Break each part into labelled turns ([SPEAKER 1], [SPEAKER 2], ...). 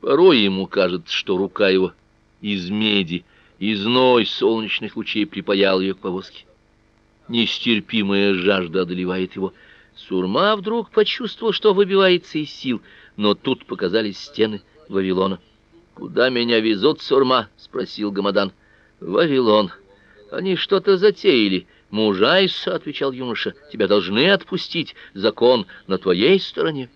[SPEAKER 1] Порой ему кажется, что рука его из меди, и зной солнечных лучей припаял ее к повозке. Нестерпимая жажда одолевает его. Сурма вдруг почувствовал, что выбивается из сил, но тут показались стены Вавилона. «Куда меня везут, Сурма?» — спросил Гамадан. «Вавилон. Они что-то затеяли». «Мужайся», — отвечал юноша, — «тебя должны отпустить, закон на твоей стороне».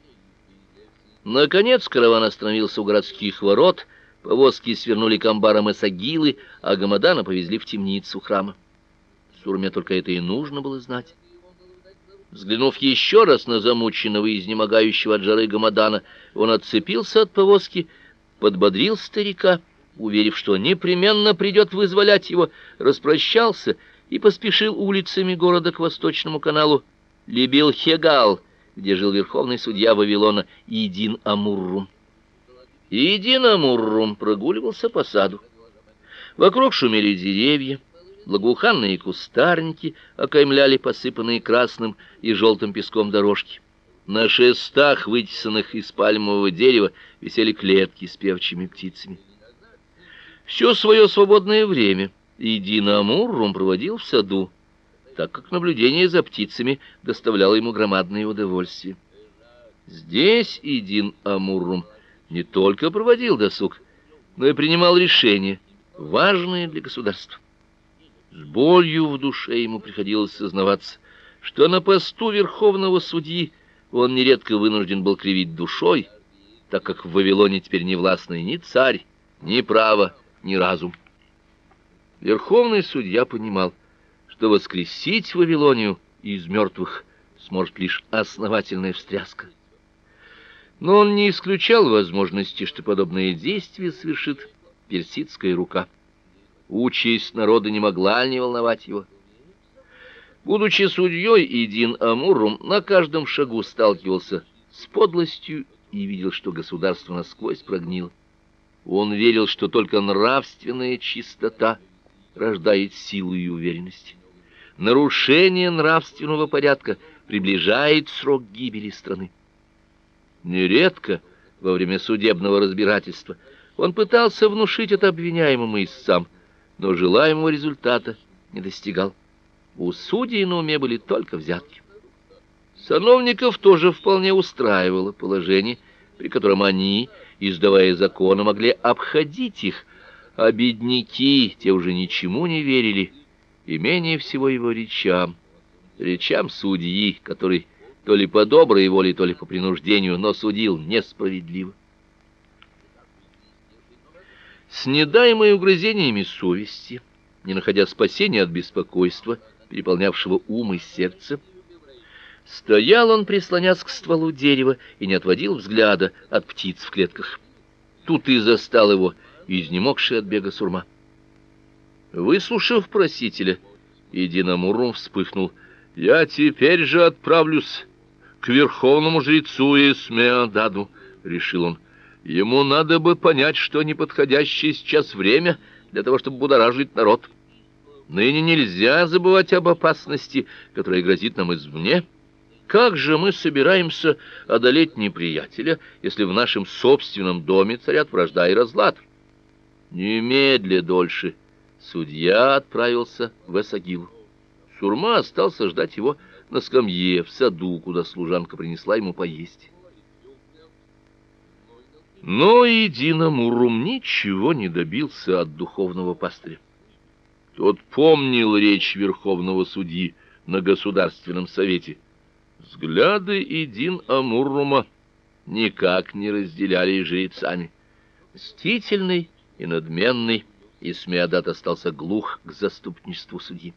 [SPEAKER 1] Наконец караван остановился у городских ворот, повозки свернули к амбарам Эсагилы, а Гамадана повезли в темницу храма. Сурме только это и нужно было знать. Взглянув еще раз на замученного и изнемогающего от жары Гамадана, он отцепился от повозки, подбодрил старика, уверив, что непременно придет вызволять его, распрощался и поспешил улицами города к восточному каналу Либил-Хегал, где жил верховный судья Вавилона Идин Амуррум. Идин Амуррум прогуливался по саду. Вокруг шумели деревья, благоуханные кустарники окаймляли посыпанные красным и желтым песком дорожки. На шестах, вытесанных из пальмового дерева, висели клетки с певчими птицами. Все свое свободное время Идин Амуррум проводил в саду, так как наблюдение за птицами доставляло ему громадное удовольствие. Здесь Идин Амуррум не только проводил досуг, но и принимал решения, важные для государства. С болью в душе ему приходилось сознаваться, что на посту верховного судьи он нередко вынужден был кривить душой, так как в Вавилоне теперь не властный ни царь, ни право, ни разум. Верховный судья понимал, что воскресить Вавилонию из мертвых сможет лишь основательная встряска. Но он не исключал возможности, что подобное действие совершит персидская рука. Участь народа не могла не волновать его. Будучи судьей, Идин Амурум на каждом шагу сталкивался с подлостью и видел, что государство насквозь прогнило. Он верил, что только нравственная чистота рождает силу и уверенность. Нарушение нравственного порядка приближает срок гибели страны. Нередко во время судебного разбирательства он пытался внушить это обвиняемому истцам, но желаемого результата не достигал. У судей на уме были только взятки. Сановников тоже вполне устраивало положение, при котором они, издавая законы, могли обходить их, а бедняки, те уже ничему не верили, и менее всего его речам, речам судьи, который то ли по доброй воле, то ли по принуждению, но судил несправедливо. С недаемой угрызениями совести, не находя спасения от беспокойства, переполнявшего ум и сердце, стоял он, прислонясь к стволу дерева, и не отводил взгляда от птиц в клетках. Тут и застал его изнемогший от бега сурма. Выслушав просителя, Идинамурум вспыхнул. «Я теперь же отправлюсь к верховному жрецу Исмеададу», — решил он. Ему надо бы понять, что неподходящее сейчас время для того, чтобы будоражить народ. Ныне нельзя забывать об опасности, которая грозит нам извне. Как же мы собираемся одолеть неприятеля, если в нашем собственном доме царят вражда и разлад? Немедля дольше судья отправился в Эсагилу. Сурма остался ждать его на скамье в саду, куда служанка принесла ему поесть. Но и Дина ничего не добился от духовного пастыря. Тот помнил речь верховного судьи на государственном совете. Взгляды Идин Амуррума никак не разделяли жрецами. Мстительный и надменный Исмеадат остался глух к заступничеству судьи.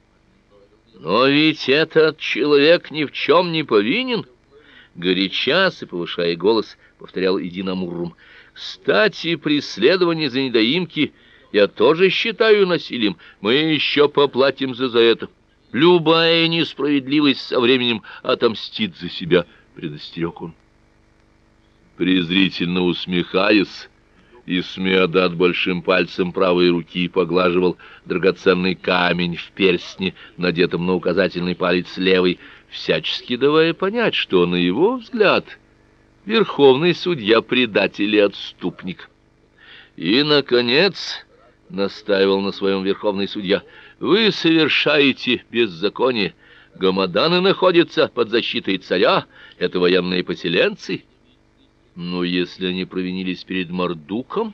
[SPEAKER 1] Но ведь этот человек ни в чем не повинен, горяча и повышая голос, повторял Идин Амуррум. Кстати, преследование за недоимки я тоже считаю насилием. Мы еще поплатимся за это. Любая несправедливость со временем отомстит за себя, предостерег он. Презрительно усмехаясь, Исмеадат большим пальцем правой руки поглаживал драгоценный камень в перстне, надетом на указательный палец левой, всячески давая понять, что на его взгляд Верховный судья предатель и отступник, И, наконец, настаивал на своем верховный судья, вы совершаете беззаконие. Гамаданы находятся под защитой царя, это военные поселенцы. Но если они провинились перед Мордуком,